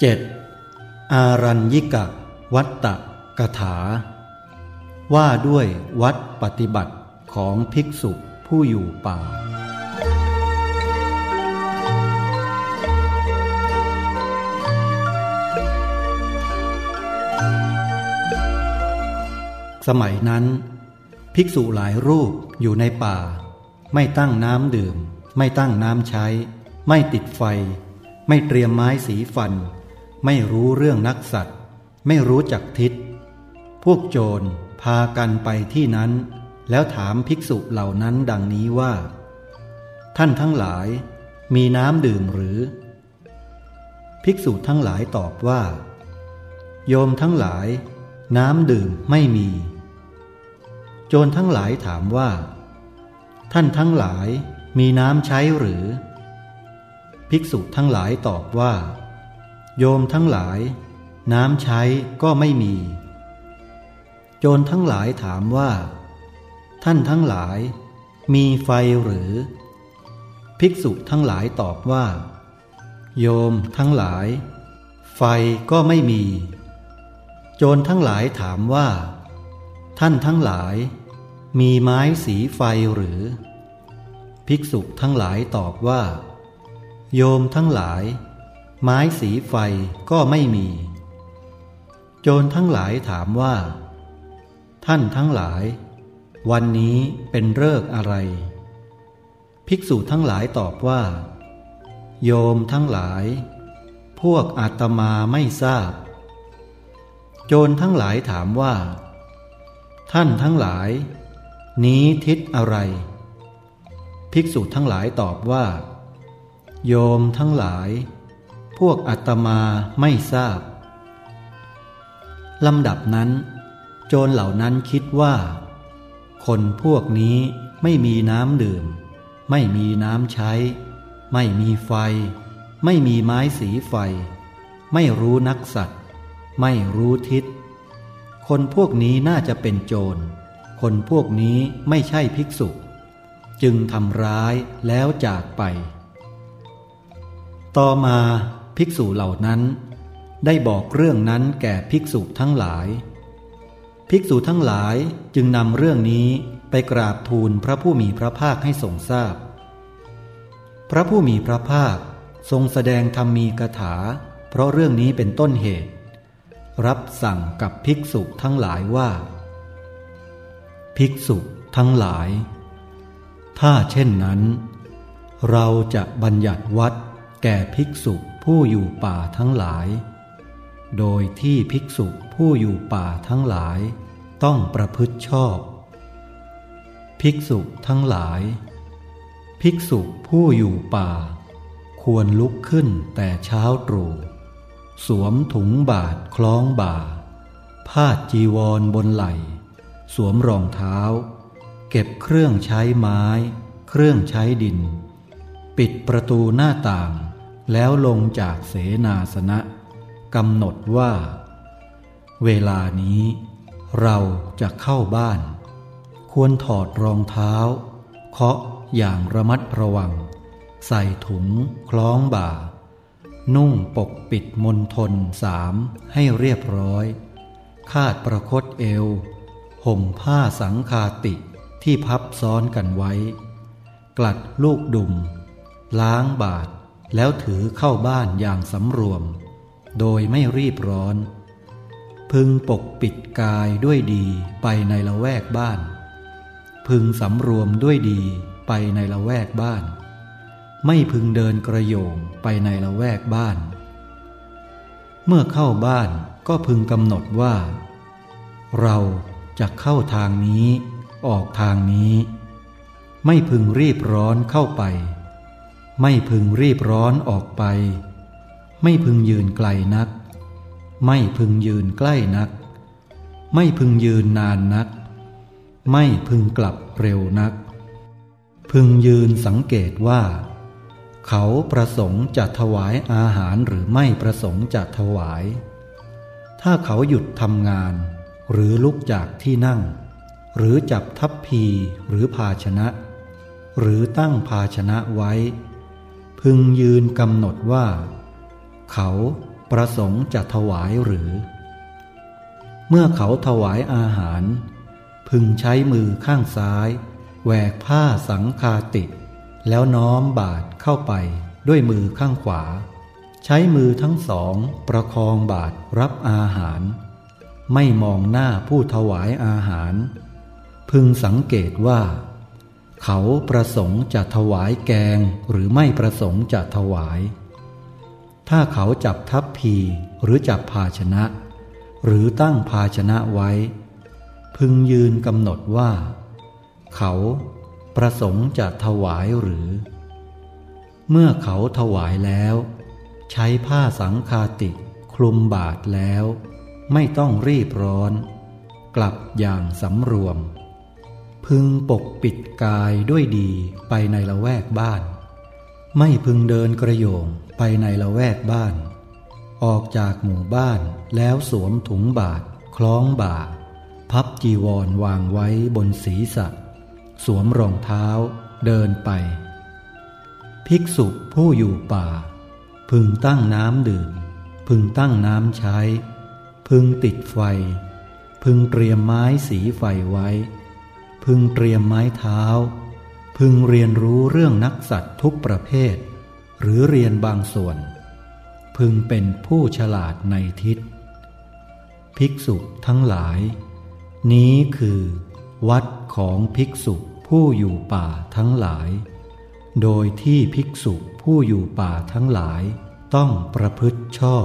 7. อารัญญิกะ วัตตะกถา ว่าด้วยวัดปฏิบัติของภิกษุผู้อยู่ป่า สมัยนั้น ภิกษุหลายรูปอยู่ในป่า ไม่ตั้งน้ำดื่ม ไม่ตั้งน้ำใช้ ไม่ติดไฟ ไม่เตรียมไม้สีฟัน ไม่รู้เรื่องนักสัตว์ ไม่รู้จักทิศ พวกโจรพากันไปที่นั้น แล้วถามภิกษุเหล่านั้นดังนี้ว่า ท่านทั้งหลายมีน้ำดื่มหรือ ภิกษุทั้งหลายตอบว่า โยมทั้งหลาย น้ำดื่มไม่มี โจรทั้งหลายถามว่า ท่านทั้งหลายมีน้ำใช้หรือ ภิกษุทั้งหลายตอบว่า โยมทั้งหลาย น้ำใช้ก็ไม่มี โจรทั้งหลายถามว่า ท่านทั้งหลาย มีไฟหรือ ภิกษุทั้งหลายตอบว่า โยมทั้งหลาย ไฟก็ไม่มี โจรทั้งหลายถามว่า ท่านทั้งหลาย มีไม้สีไฟหรือ ภิกษุทั้งหลายตอบว่า โยมทั้งหลาย ไม้สีไฟก็ไม่มี โจรทั้งหลายถามว่า ท่านทั้งหลาย วันนี้เป็นเลิกอะไร ภิกษุทั้งหลายตอบว่า โยมทั้งหลาย พวกอาตมาไม่ทราบ โจรทั้งหลายถามว่า ท่านทั้งหลาย นี้ทิศอะไร ภิกษุทั้งหลายตอบว่า โยมทั้งหลาย พวกอาตมาไม่ทราบ ลำดับนั้น โจรเหล่านั้นคิดว่า คนพวกนี้ไม่มีน้ำดื่ม ไม่มีน้ำใช้ ไม่มีไฟ ไม่มีไม้สีไฟ ไม่รู้นักสัตว์ ไม่รู้ทิศ คนพวกนี้น่าจะเป็นโจร คนพวกนี้ไม่ใช่ภิกษุ จึงทำร้ายแล้วจากไป ต่อมา ภิกษุเหล่านั้น ได้บอกเรื่องนั้นแก่ภิกษุทั้งหลาย ภิกษุทั้งหลายจึงนำเรื่องนี้ไปกราบทูลพระผู้มีพระภาคให้ทรงทราบพพระผู้มีพระภาคทรงแสดงธรรมีกถา เพราะเรื่องนี้เป็นต้นเหตุ รับสั่งกับภิกษุทั้งหลายว่า ภิกษุทั้งหลาย ถ้าเช่นนั้น เราจะบัญญัติวัดแก่ภิกษุ ผู้อยู่ป่าทั้งหลาย โดยที่ภิกษุผู้อยู่ป่าทั้งหลาย ต้องประพฤติชอบ ภิกษุทั้งหลาย ภิกษุผู้อยู่ป่า ควรลุกขึ้นแต่เช้าตรู่สวมถุงบาทคล้องบ่า พาดจีวรบนไหล่ สวมรองเท้า เก็บเครื่องใช้ไม้ เครื่องใช้ดิน ปิดประตูหน้าต่าง แล้วลงจากเสนาสนะกำหนดว่า เวลานี้เราจะเข้าบ้าน ควรถอดรองเท้า เคาะอย่างระมัดระวัง ใส่ถุงคล้องบ่า นุ่งปกปิดมนทนสามให้เรียบร้อย คาดประคตเอว ห่มผ้าสังคาติที่พับซ้อนกันไว้ กลัดลูกดุม ล้างบาท แล้วถือเข้าบ้านอย่างสำรวม โดยไม่รีบร้อน พึงปกปิดกายด้วยดีไปในละแวกบ้าน พึงสำรวมด้วยดีไปในละแวกบ้าน ไม่พึงเดินกระโยงไปในละแวกบ้าน เมื่อเข้าบ้านก็พึงกำหนดว่า เราจะเข้าทางนี้ ออกทางนี้ ไม่พึงรีบร้อนเข้าไป ไม่พึงรีบร้อนออกไป ไม่พึงยืนไกลนัก ไม่พึงยืนใกล้นัก ไม่พึงยืนนานนัก ไม่พึงกลับเร็วนัก พึงยืนสังเกตว่า เขาประสงค์จะถวายอาหารหรือไม่ประสงค์จะถวาย ถ้าเขาหยุดทำงาน หรือลุกจากที่นั่ง หรือจับทัพพีหรือภาชนะ หรือตั้งภาชนะไว้ พึงยืนกำหนดว่า เขาประสงค์จะถวายหรือ เมื่อเขาถวายอาหาร พึงใช้มือข้างซ้ายแหวกผ้าสังคาติ แล้วน้อมบาทเข้าไปด้วยมือข้างขวา ใช้มือทั้งสองประคองบาทรับอาหาร ไม่มองหน้าผู้ถวายอาหาร พึงสังเกตว่า เขาประสงค์จะถวายแกงหรือไม่ประสงค์จะถวาย ถ้าเขาจับทัพพีหรือจับภาชนะ หรือตั้งภาชนะไว้ พึงยืนกำหนดว่า เขาประสงค์จะถวายหรือ เมื่อเขาถวายแล้ว ใช้ผ้าสังคาติคลุมบาทแล้ว ไม่ต้องรีบร้อน กลับอย่างสำรวม พึงปกปิดกายด้วยดีไปในละแวกบ้าน ไม่พึงเดินกระโยงไปในละแวกบ้าน ออกจากหมู่บ้านแล้วสวมถุงบาท คล้องบ่า พับจีวรวางไว้บนศีรษะ สวมรองเท้าเดินไป ภิกษุผู้อยู่ป่า พึงตั้งน้ำดื่ม พึงตั้งน้ำใช้ พึงติดไฟ พึงเตรียมไม้สีไฟไว้ พึงเตรียมไม้เท้า พึงเรียนรู้เรื่องนักสัตว์ทุกประเภท หรือเรียนบางส่วน พึงเป็นผู้ฉลาดในทิศ ภิกษุทั้งหลาย นี้คือ วัดของภิกษุผู้อยู่ป่าทั้งหลาย โดยที่ภิกษุผู้อยู่ป่าทั้งหลายต้องประพฤติชอบ